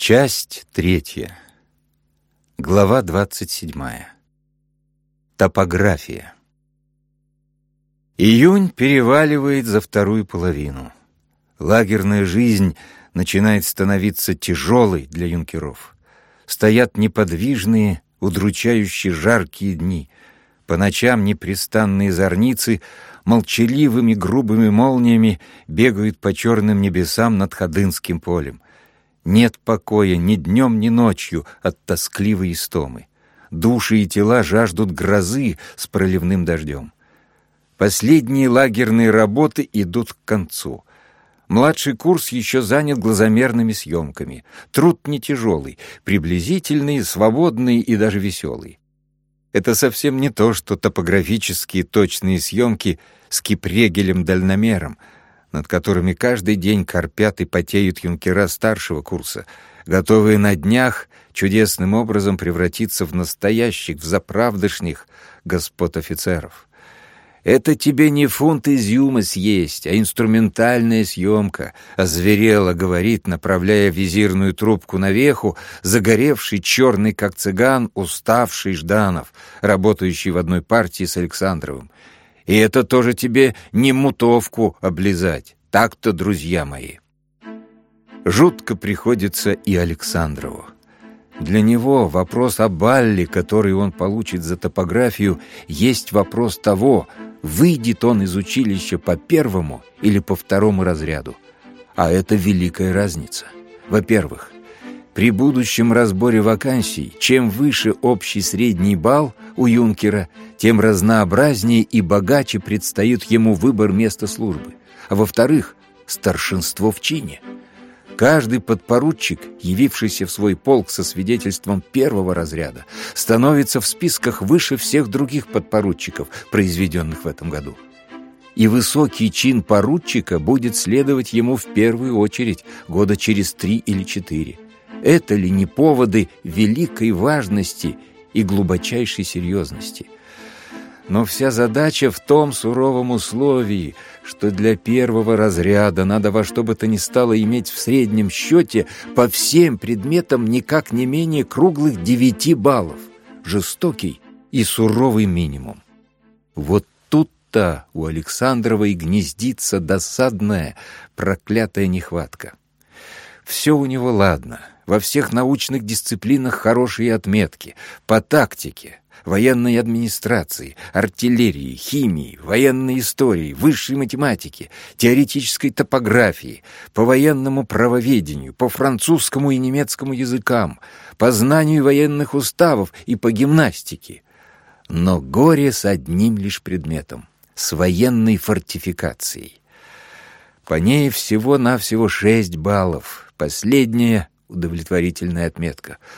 Часть третья. Глава двадцать седьмая. Топография. Июнь переваливает за вторую половину. Лагерная жизнь начинает становиться тяжелой для юнкеров. Стоят неподвижные, удручающие жаркие дни. По ночам непрестанные зорницы молчаливыми грубыми молниями бегают по черным небесам над Ходынским полем. Нет покоя ни днем, ни ночью от тоскливой истомы. Души и тела жаждут грозы с проливным дождем. Последние лагерные работы идут к концу. Младший курс еще занят глазомерными съемками. Труд не тяжелый, приблизительный, свободный и даже веселый. Это совсем не то, что топографические точные съемки с кипрегелем-дальномером, над которыми каждый день корпят и потеют юнкера старшего курса, готовые на днях чудесным образом превратиться в настоящих, в заправдышних господ офицеров. Это тебе не фунт изюма съесть, а инструментальная съемка, озверело говорит, направляя визирную трубку на веху, загоревший черный, как цыган, уставший Жданов, работающий в одной партии с Александровым. И это тоже тебе не мутовку облизать. Так-то, друзья мои. Жутко приходится и Александрову. Для него вопрос о балле, который он получит за топографию, есть вопрос того, выйдет он из училища по первому или по второму разряду. А это великая разница. Во-первых, при будущем разборе вакансий, чем выше общий средний балл у юнкера, тем разнообразнее и богаче предстоит ему выбор места службы. А во-вторых, старшинство в чине – Каждый подпоручик, явившийся в свой полк со свидетельством первого разряда, становится в списках выше всех других подпоручиков, произведенных в этом году. И высокий чин поручика будет следовать ему в первую очередь года через три или четыре. Это ли не поводы великой важности и глубочайшей серьезности – но вся задача в том суровом условии, что для первого разряда надо во что бы то ни стало иметь в среднем счете по всем предметам никак не менее круглых девяти баллов. Жестокий и суровый минимум. Вот тут-то у Александрова и гнездится досадная, проклятая нехватка. Все у него ладно, во всех научных дисциплинах хорошие отметки, по тактике, военной администрации, артиллерии, химии, военной истории, высшей математики, теоретической топографии, по военному правоведению, по французскому и немецкому языкам, по знанию военных уставов и по гимнастике. Но горе с одним лишь предметом — с военной фортификацией. По ней всего-навсего шесть баллов, последняя — удовлетворительная отметка —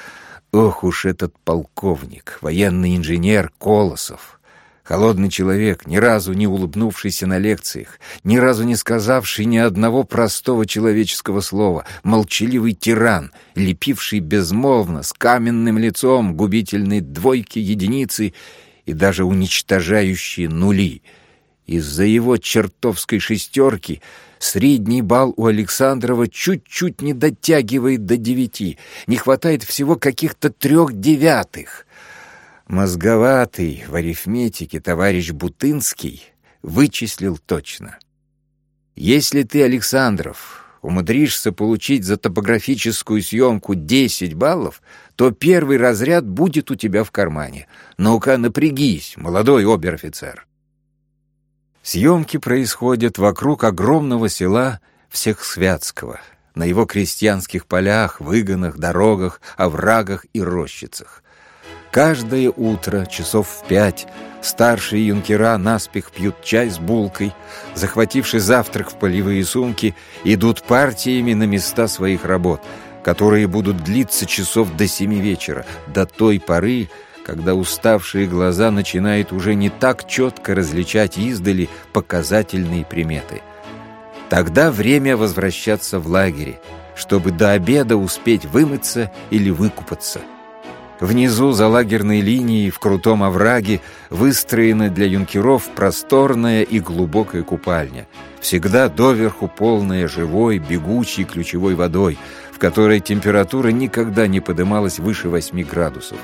Ох уж этот полковник, военный инженер Колосов. Холодный человек, ни разу не улыбнувшийся на лекциях, ни разу не сказавший ни одного простого человеческого слова, молчаливый тиран, лепивший безмолвно, с каменным лицом губительные двойки, единицы и даже уничтожающие нули. Из-за его чертовской шестерки — Средний балл у Александрова чуть-чуть не дотягивает до девяти. Не хватает всего каких-то трех девятых. Мозговатый в арифметике товарищ Бутынский вычислил точно. Если ты, Александров, умудришься получить за топографическую съемку 10 баллов, то первый разряд будет у тебя в кармане. Ну-ка, напрягись, молодой обер-офицер. Съемки происходят вокруг огромного села Всехсвятского, на его крестьянских полях, выгонах, дорогах, оврагах и рощицах. Каждое утро, часов в пять, старшие юнкера наспех пьют чай с булкой, захвативши завтрак в полевые сумки, идут партиями на места своих работ, которые будут длиться часов до семи вечера, до той поры, когда уставшие глаза начинают уже не так четко различать издали показательные приметы. Тогда время возвращаться в лагере, чтобы до обеда успеть вымыться или выкупаться. Внизу, за лагерной линией, в крутом овраге, выстроена для юнкеров просторная и глубокая купальня, всегда доверху полная живой, бегучей ключевой водой, которой температура никогда не подымалась выше 8 градусов,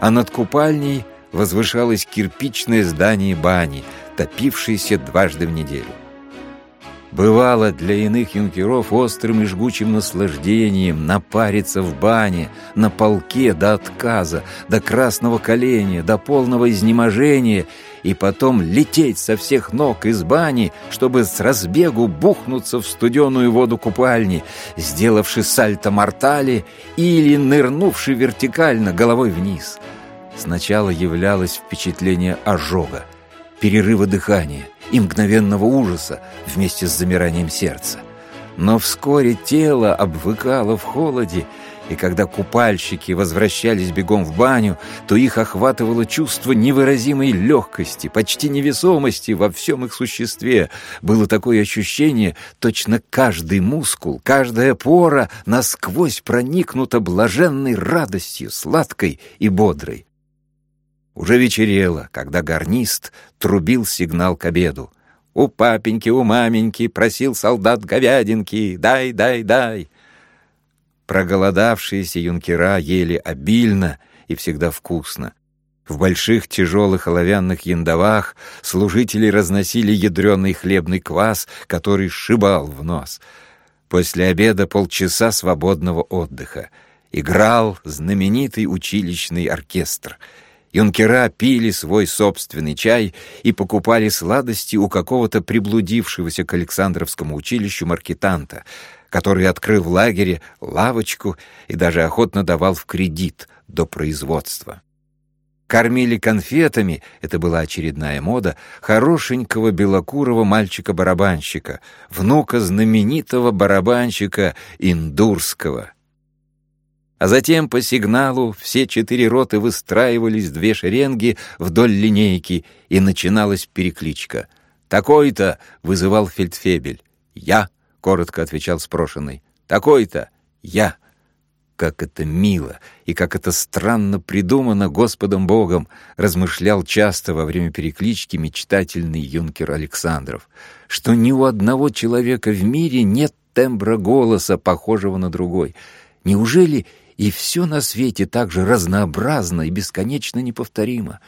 а над купальней возвышалось кирпичное здание бани, топившееся дважды в неделю. Бывало для иных юнкеров острым и жгучим наслаждением напариться в бане, на полке до отказа, до красного коленя, до полного изнеможения и потом лететь со всех ног из бани, чтобы с разбегу бухнуться в студеную воду купальни, сделавши сальто-мортали или нырнувши вертикально головой вниз. Сначала являлось впечатление ожога, перерыва дыхания и мгновенного ужаса вместе с замиранием сердца. Но вскоре тело обвыкало в холоде, и когда купальщики возвращались бегом в баню, то их охватывало чувство невыразимой легкости, почти невесомости во всем их существе. Было такое ощущение, точно каждый мускул, каждая пора насквозь проникнута блаженной радостью, сладкой и бодрой. Уже вечерело, когда гарнист трубил сигнал к обеду. «У папеньки, у маменьки просил солдат говядинки, дай, дай, дай!» Проголодавшиеся юнкера ели обильно и всегда вкусно. В больших тяжелых оловянных яндовах служители разносили ядреный хлебный квас, который сшибал в нос. После обеда полчаса свободного отдыха. Играл знаменитый училищный оркестр — Юнкера пили свой собственный чай и покупали сладости у какого-то приблудившегося к Александровскому училищу маркетанта, который открыл в лагере лавочку и даже охотно давал в кредит до производства. Кормили конфетами, это была очередная мода, хорошенького белокурого мальчика-барабанщика, внука знаменитого барабанщика Индурского — а затем по сигналу все четыре роты выстраивались две шеренги вдоль линейки, и начиналась перекличка. «Такой-то!» — вызывал фельдфебель. «Я!» — коротко отвечал спрошенный. «Такой-то! Я!» Как это мило и как это странно придумано Господом Богом, размышлял часто во время переклички мечтательный юнкер Александров, что ни у одного человека в мире нет тембра голоса, похожего на другой. Неужели и все на свете так же разнообразно и бесконечно неповторимо.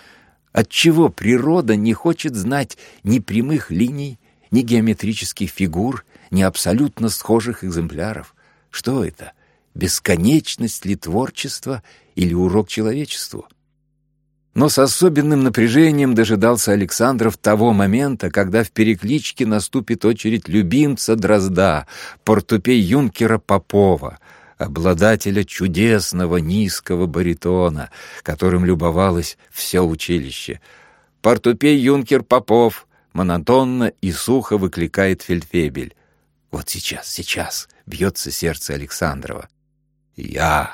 Отчего природа не хочет знать ни прямых линий, ни геометрических фигур, ни абсолютно схожих экземпляров? Что это? Бесконечность ли творчества или урок человечеству? Но с особенным напряжением дожидался Александров того момента, когда в перекличке наступит очередь любимца Дрозда, портупей юнкера Попова — обладателя чудесного низкого баритона, которым любовалось все училище. «Портупей юнкер Попов!» монотонно и сухо выкликает фельдфебель. «Вот сейчас, сейчас!» — бьется сердце Александрова. «Я!»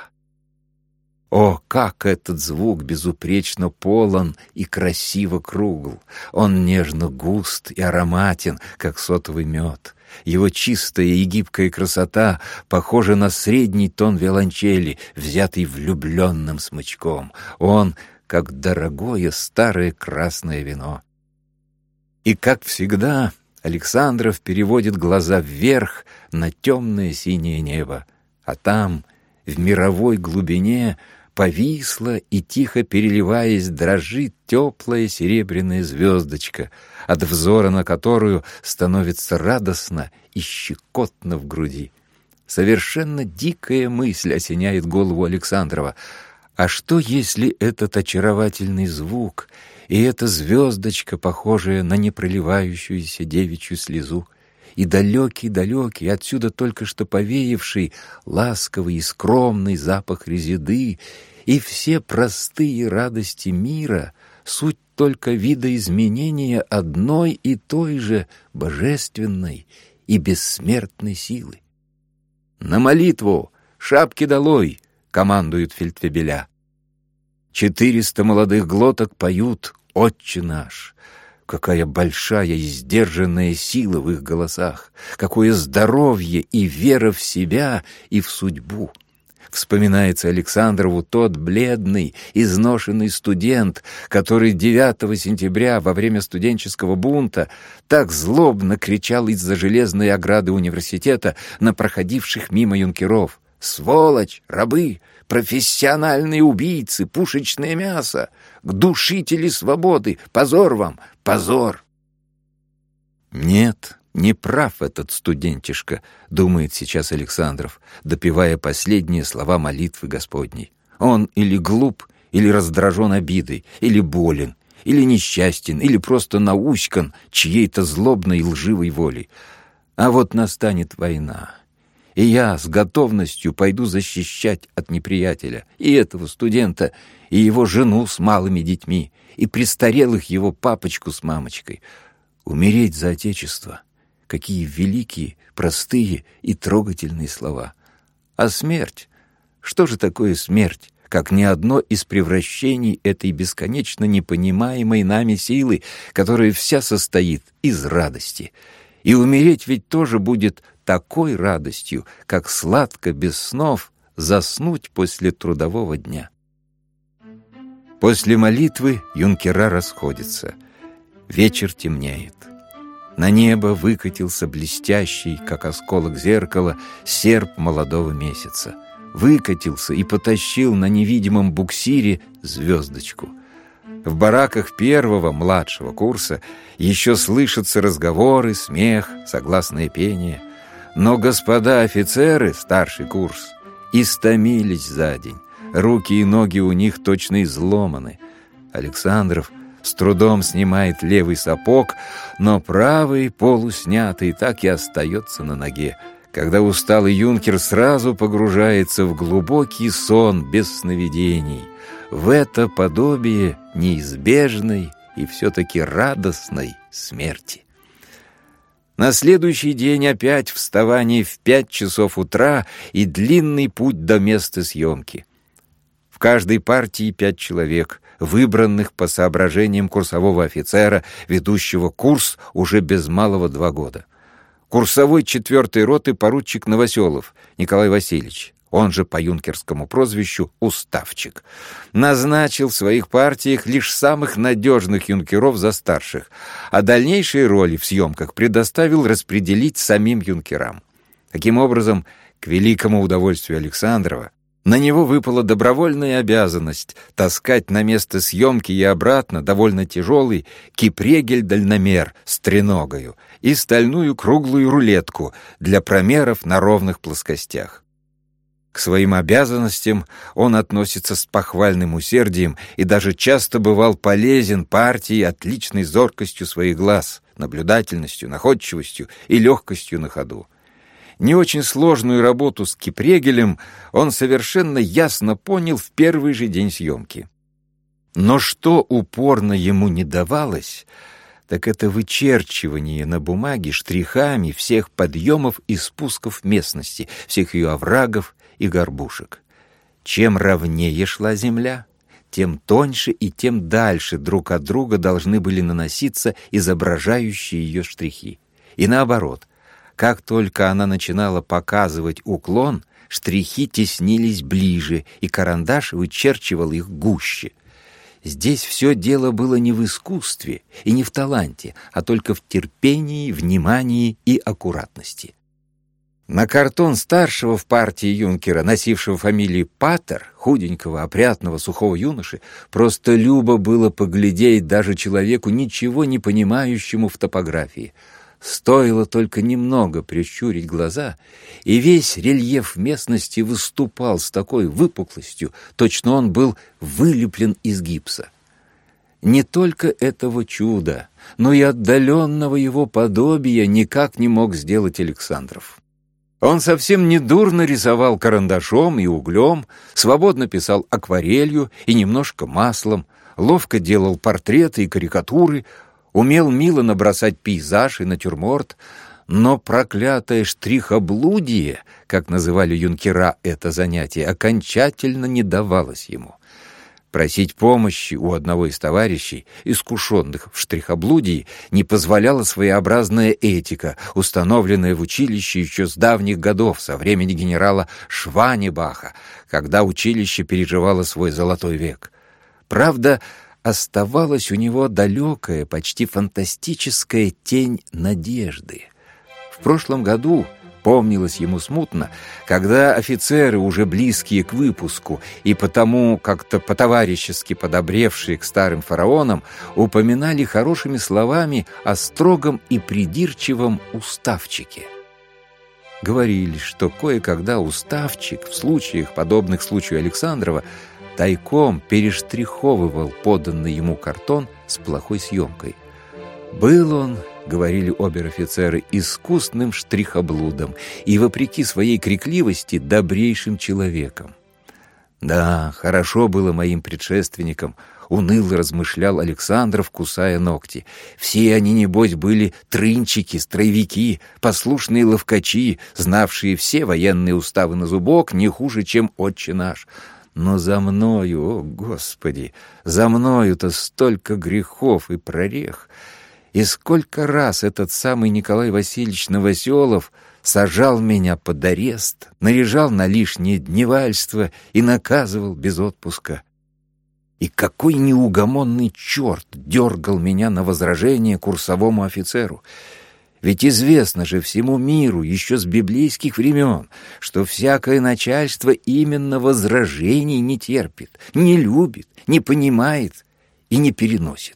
О, как этот звук безупречно полон и красиво кругл! Он нежно густ и ароматен, как сотовый мед. Его чистая и гибкая красота похожа на средний тон виолончели, взятый влюбленным смычком. Он, как дорогое старое красное вино. И, как всегда, Александров переводит глаза вверх на темное синее небо, а там, в мировой глубине, повисла и, тихо переливаясь, дрожит теплая серебряная звездочка, от взора на которую становится радостно и щекотно в груди. Совершенно дикая мысль осеняет голову Александрова. А что, если этот очаровательный звук и эта звездочка, похожая на непроливающуюся девичью слезу, и далекий-далекий, отсюда только что повеявший ласковый и скромный запах резиды, и все простые радости мира — суть только видоизменения одной и той же божественной и бессмертной силы. «На молитву! Шапки долой!» — командуют фельдфебеля. Четыреста молодых глоток поют «Отче наш!» Какая большая и сдержанная сила в их голосах, какое здоровье и вера в себя и в судьбу. Вспоминается Александрову тот бледный, изношенный студент, который 9 сентября во время студенческого бунта так злобно кричал из-за железной ограды университета на проходивших мимо юнкеров. сволочь, рабы, профессиональные убийцы, пушечное мясо, душители свободы, позор вам, позор. Нет, не прав этот студентишка, думает сейчас Александров, допивая последние слова молитвы Господней. Он или глуп, или раздражен обидой, или болен, или несчастен, или просто науськан чьей-то злобной и лживой волей. А вот настанет война, и я с готовностью пойду защищать от неприятеля и этого студента, и его жену с малыми детьми, и престарелых его папочку с мамочкой. Умереть за Отечество. Какие великие, простые и трогательные слова. А смерть? Что же такое смерть? как ни одно из превращений этой бесконечно непонимаемой нами силы, которая вся состоит из радости. И умереть ведь тоже будет такой радостью, как сладко без снов заснуть после трудового дня. После молитвы юнкера расходятся. Вечер темнеет. На небо выкатился блестящий, как осколок зеркала, серп молодого месяца. Выкатился и потащил на невидимом буксире звездочку. В бараках первого, младшего курса еще слышатся разговоры, смех, согласное пение. Но господа офицеры, старший курс, истомились за день. Руки и ноги у них точно изломаны. Александров с трудом снимает левый сапог, но правый, полуснятый, так и остается на ноге. Когда усталый юнкер сразу погружается в глубокий сон без сновидений, в это подобие неизбежной и все-таки радостной смерти. На следующий день опять вставание в пять часов утра и длинный путь до места съемки. В каждой партии пять человек, выбранных по соображениям курсового офицера, ведущего курс уже без малого два года. Курсовой четвертой роты поручик Новоселов Николай Васильевич он же по юнкерскому прозвищу «Уставчик», назначил в своих партиях лишь самых надежных юнкеров за старших, а дальнейшие роли в съемках предоставил распределить самим юнкерам. Таким образом, к великому удовольствию Александрова, на него выпала добровольная обязанность таскать на место съемки и обратно довольно тяжелый кипрегель-дальномер с треногою и стальную круглую рулетку для промеров на ровных плоскостях. К своим обязанностям он относится с похвальным усердием и даже часто бывал полезен партии отличной зоркостью своих глаз, наблюдательностью, находчивостью и легкостью на ходу. Не очень сложную работу с Кипрегелем он совершенно ясно понял в первый же день съемки. Но что упорно ему не давалось, так это вычерчивание на бумаге штрихами всех подъемов и спусков местности, всех ее оврагов, и горбушек. Чем ровнее шла земля, тем тоньше и тем дальше друг от друга должны были наноситься изображающие ее штрихи. И наоборот, как только она начинала показывать уклон, штрихи теснились ближе, и карандаш вычерчивал их гуще. Здесь все дело было не в искусстве и не в таланте, а только в терпении, внимании и аккуратности. На картон старшего в партии юнкера, носившего фамилию Паттер, худенького, опрятного, сухого юноши, просто любо было поглядеть даже человеку, ничего не понимающему в топографии. Стоило только немного прищурить глаза, и весь рельеф местности выступал с такой выпуклостью, точно он был вылеплен из гипса. Не только этого чуда, но и отдаленного его подобия никак не мог сделать Александров. Он совсем недурно рисовал карандашом и углем, свободно писал акварелью и немножко маслом, ловко делал портреты и карикатуры, умел мило набросать пейзаж и натюрморт, но проклятое штрихоблудие, как называли юнкера это занятие, окончательно не давалось ему. Просить помощи у одного из товарищей, искушенных в штрихоблудии, не позволяла своеобразная этика, установленная в училище еще с давних годов, со времени генерала Шванебаха, когда училище переживало свой золотой век. Правда, оставалась у него далекая, почти фантастическая тень надежды. В прошлом году Помнилось ему смутно, когда офицеры, уже близкие к выпуску и потому как-то по-товарищески подобревшие к старым фараонам, упоминали хорошими словами о строгом и придирчивом уставчике. Говорили, что кое-когда уставчик, в случаях, подобных случаю Александрова, тайком перештриховывал поданный ему картон с плохой съемкой. Был он — говорили обер-офицеры, — искусным штрихоблудом и, вопреки своей крикливости, добрейшим человеком. Да, хорошо было моим предшественникам, уныло размышлял Александров, кусая ногти. Все они, небось, были трынчики, строевики, послушные ловкачи, знавшие все военные уставы на зубок не хуже, чем отче наш. Но за мною, о Господи, за мною-то столько грехов и прорех — и сколько раз этот самый Николай Васильевич Новоселов сажал меня под арест, наряжал на лишнее дневальство и наказывал без отпуска. И какой неугомонный черт дергал меня на возражение курсовому офицеру. Ведь известно же всему миру еще с библейских времен, что всякое начальство именно возражений не терпит, не любит, не понимает и не переносит.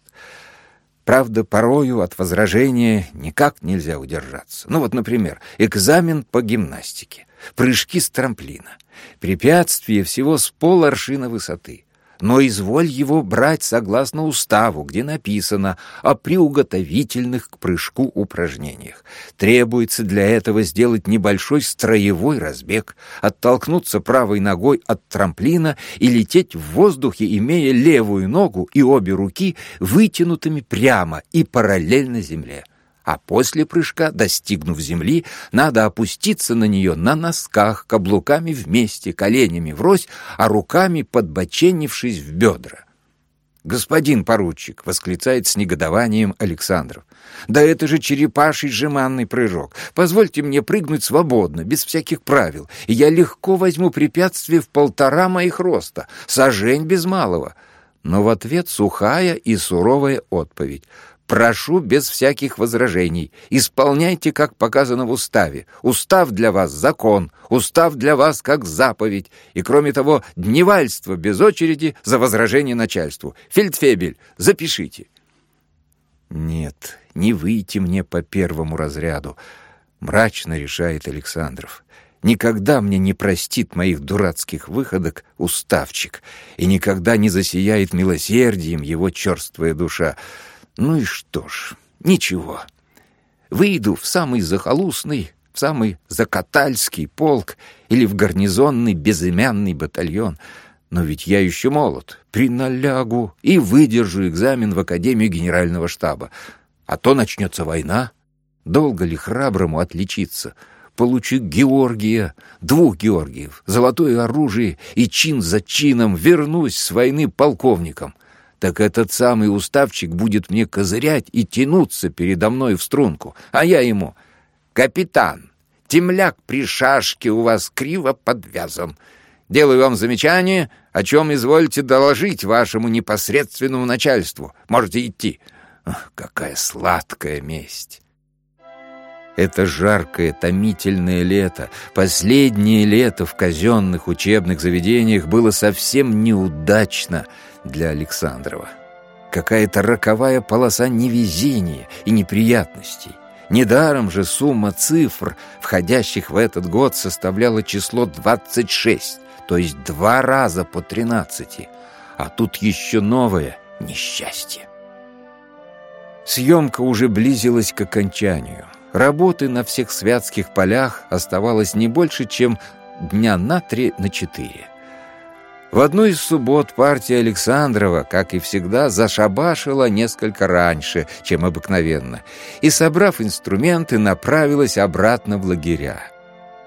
Правда, порою от возражения никак нельзя удержаться. Ну вот, например, экзамен по гимнастике, прыжки с трамплина, препятствие всего с поларшина высоты но изволь его брать согласно уставу, где написано о приуготовительных к прыжку упражнениях. Требуется для этого сделать небольшой строевой разбег, оттолкнуться правой ногой от трамплина и лететь в воздухе, имея левую ногу и обе руки вытянутыми прямо и параллельно земле а после прыжка, достигнув земли, надо опуститься на нее на носках, каблуками вместе, коленями врозь, а руками подбоченившись в бедра. «Господин поручик!» — восклицает с негодованием Александров. «Да это же черепаший жеманный прыжок! Позвольте мне прыгнуть свободно, без всяких правил, и я легко возьму препятствие в полтора моих роста, сожень без малого». Но в ответ сухая и суровая отповедь — Прошу без всяких возражений. Исполняйте, как показано в уставе. Устав для вас — закон, устав для вас как заповедь. И, кроме того, дневальство без очереди за возражение начальству. Фельдфебель, запишите. Нет, не выйти мне по первому разряду, мрачно решает Александров. Никогда мне не простит моих дурацких выходок уставчик, и никогда не засияет милосердием его черствая душа. Ну и что ж, ничего. Выйду в самый захолустный, в самый закатальский полк или в гарнизонный безымянный батальон. Но ведь я еще молод, приналягу и выдержу экзамен в Академию Генерального штаба. А то начнется война. Долго ли храброму отличиться? Получу Георгия, двух Георгиев, золотое оружие и чин за чином вернусь с войны полковником так этот самый уставчик будет мне козырять и тянуться передо мной в струнку, а я ему «Капитан, темляк при шашке у вас криво подвязан. Делаю вам замечание, о чем извольте доложить вашему непосредственному начальству. Можете идти». Ах, какая сладкая месть! Это жаркое, томительное лето, последнее лето в казенных учебных заведениях было совсем неудачно для Александрова. Какая-то роковая полоса невезения и неприятностей. Недаром же сумма цифр, входящих в этот год, составляла число 26, то есть два раза по 13. А тут еще новое несчастье. Съемка уже близилась к окончанию. Работы на всех святских полях оставалось не больше, чем дня на три, на четыре. В одну из суббот партия Александрова, как и всегда, зашабашила несколько раньше, чем обыкновенно, и, собрав инструменты, направилась обратно в лагеря.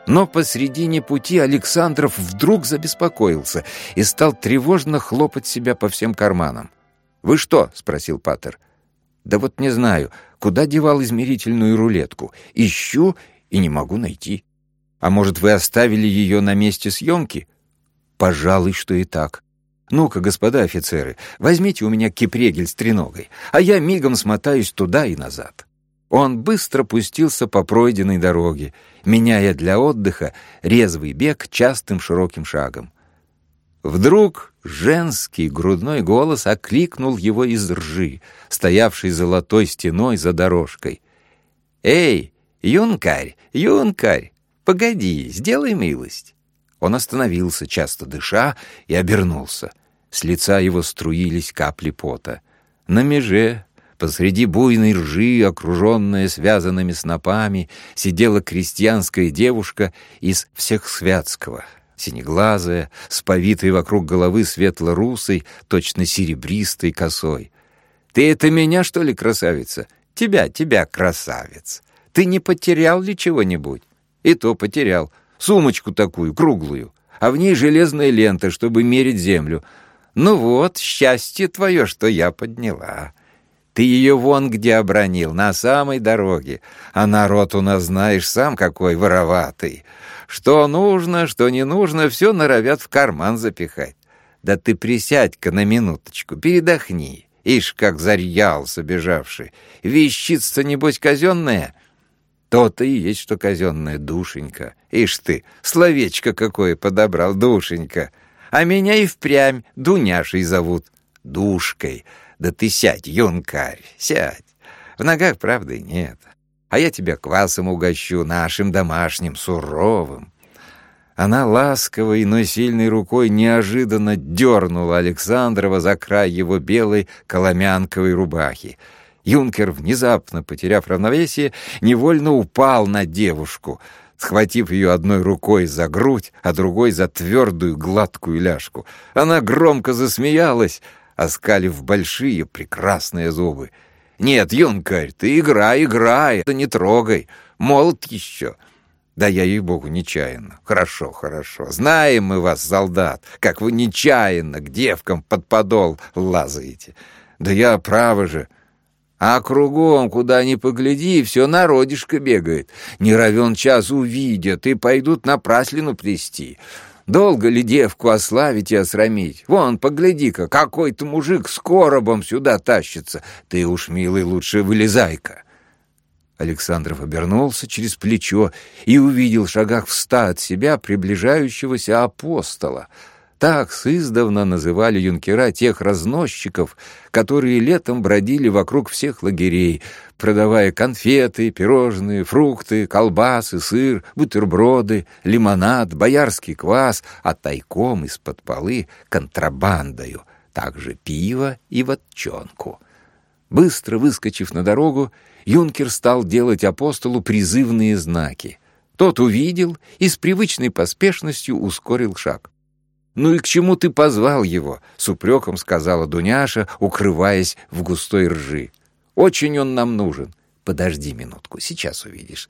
Но посредине пути Александров вдруг забеспокоился и стал тревожно хлопать себя по всем карманам. «Вы что?» — спросил Паттер. «Да вот не знаю, куда девал измерительную рулетку. Ищу и не могу найти. А может, вы оставили ее на месте съемки?» «Пожалуй, что и так. Ну-ка, господа офицеры, возьмите у меня кипрегель с треногой, а я мигом смотаюсь туда и назад». Он быстро пустился по пройденной дороге, меняя для отдыха резвый бег частым широким шагом. Вдруг женский грудной голос окликнул его из ржи, стоявшей золотой стеной за дорожкой. «Эй, юнкарь, юнкарь, погоди, сделай милость!» Он остановился, часто дыша, и обернулся. С лица его струились капли пота. На меже, посреди буйной ржи, окруженная связанными снопами, сидела крестьянская девушка из всех святского — синеглазая, с повитой вокруг головы светло-русой, точно серебристой косой. «Ты это меня, что ли, красавица? Тебя, тебя, красавец! Ты не потерял ли чего-нибудь?» «И то потерял. Сумочку такую, круглую, а в ней железная лента, чтобы мерить землю. Ну вот, счастье твое, что я подняла». Ты ее вон где обронил, на самой дороге. А народ у нас, знаешь, сам какой вороватый. Что нужно, что не нужно, все норовят в карман запихать. Да ты присядь-ка на минуточку, передохни. Ишь, как зарьялся бежавший. Вещица, небось, казенная? То-то и есть, что казенная, душенька. Ишь ты, словечко какое подобрал, душенька. А меня и впрямь Дуняшей зовут. Душкой. Да ты сядь, юнкарь, сядь. В ногах правды нет а я тебя квасом угощу, нашим домашним, суровым». Она ласковой, но сильной рукой неожиданно дернула Александрова за край его белой коломянковой рубахи. Юнкер, внезапно потеряв равновесие, невольно упал на девушку, схватив ее одной рукой за грудь, а другой за твердую гладкую ляжку. Она громко засмеялась, оскалив большие прекрасные зубы. «Нет, юнкарь, ты играй, играй, да не трогай, молод еще». «Да я, ей-богу, нечаянно. Хорошо, хорошо. Знаем мы вас, солдат, как вы нечаянно к девкам под подол лазаете. Да я, право же...» А кругом, куда ни погляди, все народишко бегает. Не равен час увидят и пойдут на праслину плести. Долго ли девку ославить и осрамить? Вон, погляди-ка, какой-то мужик с коробом сюда тащится. Ты уж, милый, лучше вылезай-ка». Александров обернулся через плечо и увидел в шагах в ста от себя приближающегося апостола — так сыздавна называли юнкера тех разносчиков, которые летом бродили вокруг всех лагерей, продавая конфеты, пирожные, фрукты, колбасы, сыр, бутерброды, лимонад, боярский квас, а тайком из-под полы контрабандою, также пиво и ватчонку. Быстро выскочив на дорогу, юнкер стал делать апостолу призывные знаки. Тот увидел и с привычной поспешностью ускорил шаг. «Ну и к чему ты позвал его?» — с упреком сказала Дуняша, укрываясь в густой ржи. «Очень он нам нужен». «Подожди минутку, сейчас увидишь».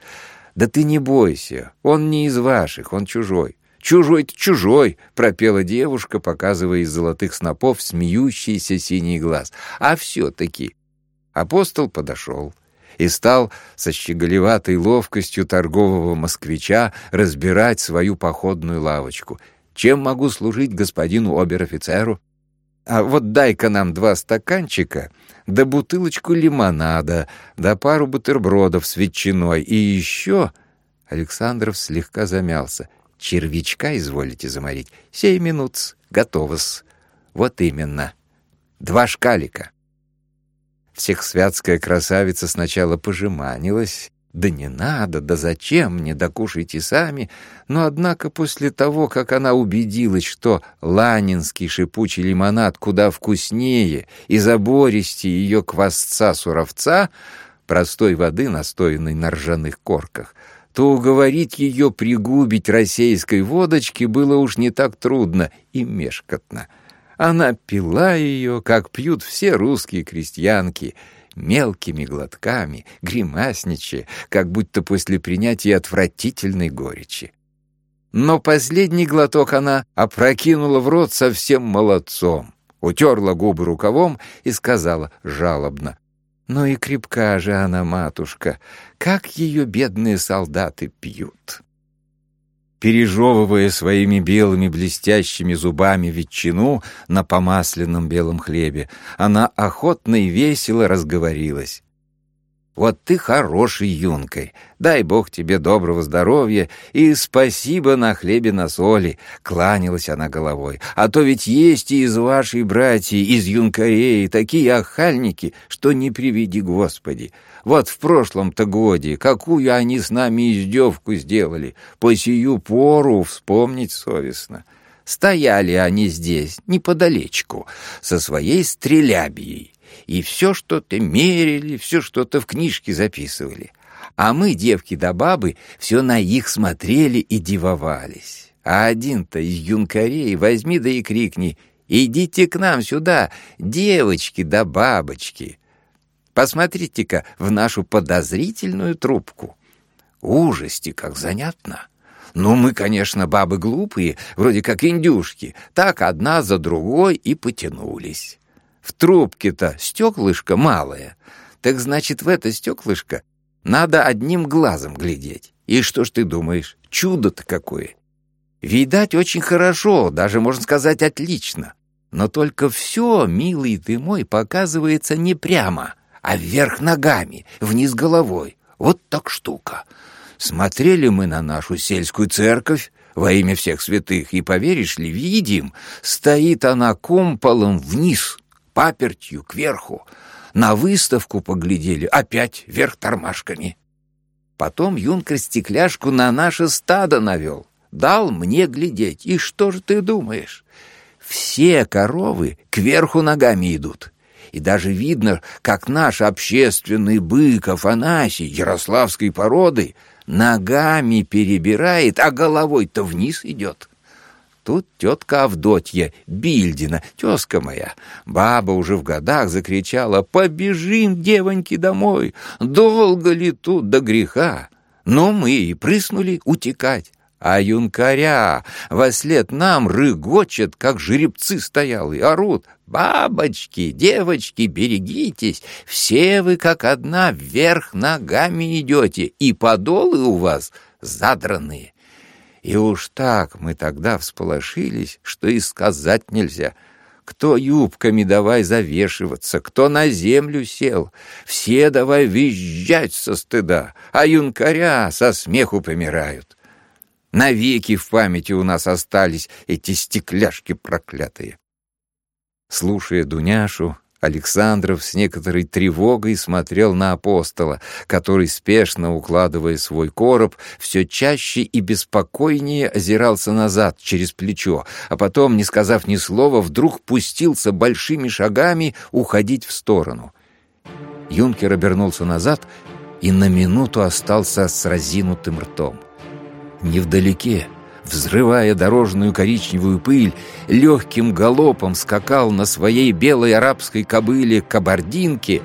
«Да ты не бойся, он не из ваших, он чужой». «Чужой-то чужой!» — пропела девушка, показывая из золотых снопов смеющийся синий глаз. «А все-таки...» Апостол подошел и стал со щеголеватой ловкостью торгового москвича разбирать свою походную лавочку — чем могу служить господину обер-офицеру? А вот дай-ка нам два стаканчика, да бутылочку лимонада, да пару бутербродов с ветчиной. И еще...» Александров слегка замялся. «Червячка изволите заморить? Сей минут, готово-с. Вот именно. Два шкалика». Всех святская красавица сначала пожеманилась, да не надо, да зачем мне, да кушайте сами. Но однако после того, как она убедилась, что ланинский шипучий лимонад куда вкуснее и забористее ее квасца-суровца, простой воды, настоянной на ржаных корках, то уговорить ее пригубить российской водочки было уж не так трудно и мешкотно. Она пила ее, как пьют все русские крестьянки — мелкими глотками, гримасничая, как будто после принятия отвратительной горечи. Но последний глоток она опрокинула в рот совсем молодцом, утерла губы рукавом и сказала жалобно, «Ну и крепка же она, матушка, как ее бедные солдаты пьют!» Пережевывая своими белыми блестящими зубами ветчину на помасленном белом хлебе, она охотно и весело разговорилась. Вот ты хороший юнкой. Дай Бог тебе доброго здоровья и спасибо на хлебе на соли. Кланялась она головой. А то ведь есть и из вашей братьи, из юнкарей, такие охальники, что не приведи Господи. Вот в прошлом-то годе какую они с нами издевку сделали. По сию пору вспомнить совестно. Стояли они здесь, неподалечку, со своей стрелябией и все что-то мерили, все что-то в книжке записывали. А мы, девки да бабы, все на их смотрели и дивовались. А один-то из юнкарей возьми да и крикни «Идите к нам сюда, девочки да бабочки!» Посмотрите-ка в нашу подозрительную трубку. Ужасти, как занятно. Ну, мы, конечно, бабы глупые, вроде как индюшки, так одна за другой и потянулись. В трубке-то стеклышко малое. Так значит, в это стеклышко надо одним глазом глядеть. И что ж ты думаешь, чудо-то какое? Видать очень хорошо, даже, можно сказать, отлично. Но только все, милый ты мой, показывается не прямо, а вверх ногами, вниз головой. Вот так штука. Смотрели мы на нашу сельскую церковь во имя всех святых, и, поверишь ли, видим, стоит она комполом вниз, папертью кверху. На выставку поглядели, опять вверх тормашками. Потом юнкер стекляшку на наше стадо навел. Дал мне глядеть. И что же ты думаешь? Все коровы кверху ногами идут. И даже видно, как наш общественный бык Афанасий ярославской породы ногами перебирает, а головой-то вниз идет. Тут тетка Авдотья, Бильдина, тезка моя, баба уже в годах закричала «Побежим, девоньки, домой! Долго ли тут до греха?» Но мы и прыснули утекать. А юнкаря во след нам рыгочет, как жеребцы стоял, и орут. «Бабочки, девочки, берегитесь! Все вы как одна вверх ногами идете, и подолы у вас задранные. И уж так мы тогда всполошились, что и сказать нельзя. Кто юбками давай завешиваться, кто на землю сел. Все давай визжать со стыда, а юнкаря со смеху помирают. Навеки в памяти у нас остались эти стекляшки проклятые. Слушая Дуняшу, Александров с некоторой тревогой смотрел на апостола, который, спешно укладывая свой короб, все чаще и беспокойнее озирался назад через плечо, а потом, не сказав ни слова, вдруг пустился большими шагами уходить в сторону. Юнкер обернулся назад и на минуту остался с разинутым ртом. Невдалеке, взрывая дорожную коричневую пыль, легким галопом скакал на своей белой арабской кобыле кабардинке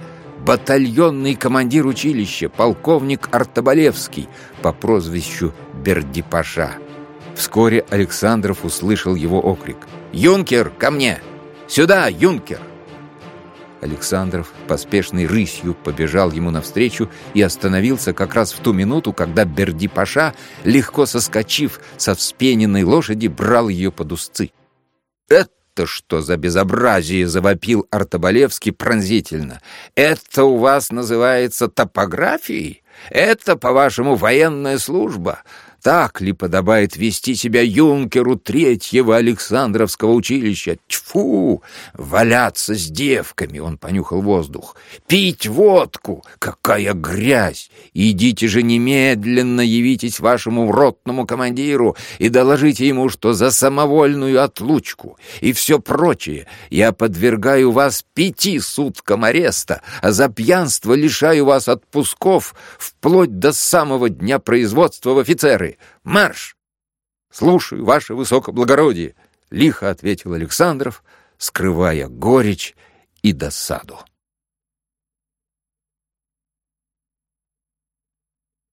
батальонный командир училища, полковник Артобалевский по прозвищу Бердипаша. Вскоре Александров услышал его окрик. «Юнкер, ко мне! Сюда, юнкер!» Александров поспешной рысью побежал ему навстречу и остановился как раз в ту минуту, когда Берди-паша, легко соскочив со вспененной лошади, брал ее под узцы. «Это что за безобразие?» — завопил Артобалевский пронзительно. «Это у вас называется топографией? Это, по-вашему, военная служба? Так ли подобает вести себя юнкеру третьего Александровского училища? Тьфу! Валяться с девками, он понюхал воздух. Пить водку! Какая грязь! Идите же немедленно, явитесь вашему ротному командиру и доложите ему, что за самовольную отлучку и все прочее я подвергаю вас пяти суткам ареста, а за пьянство лишаю вас отпусков вплоть до самого дня производства в офицеры. Марш!» «Слушаю, ваше высокоблагородие!» — лихо ответил Александров, скрывая горечь и досаду.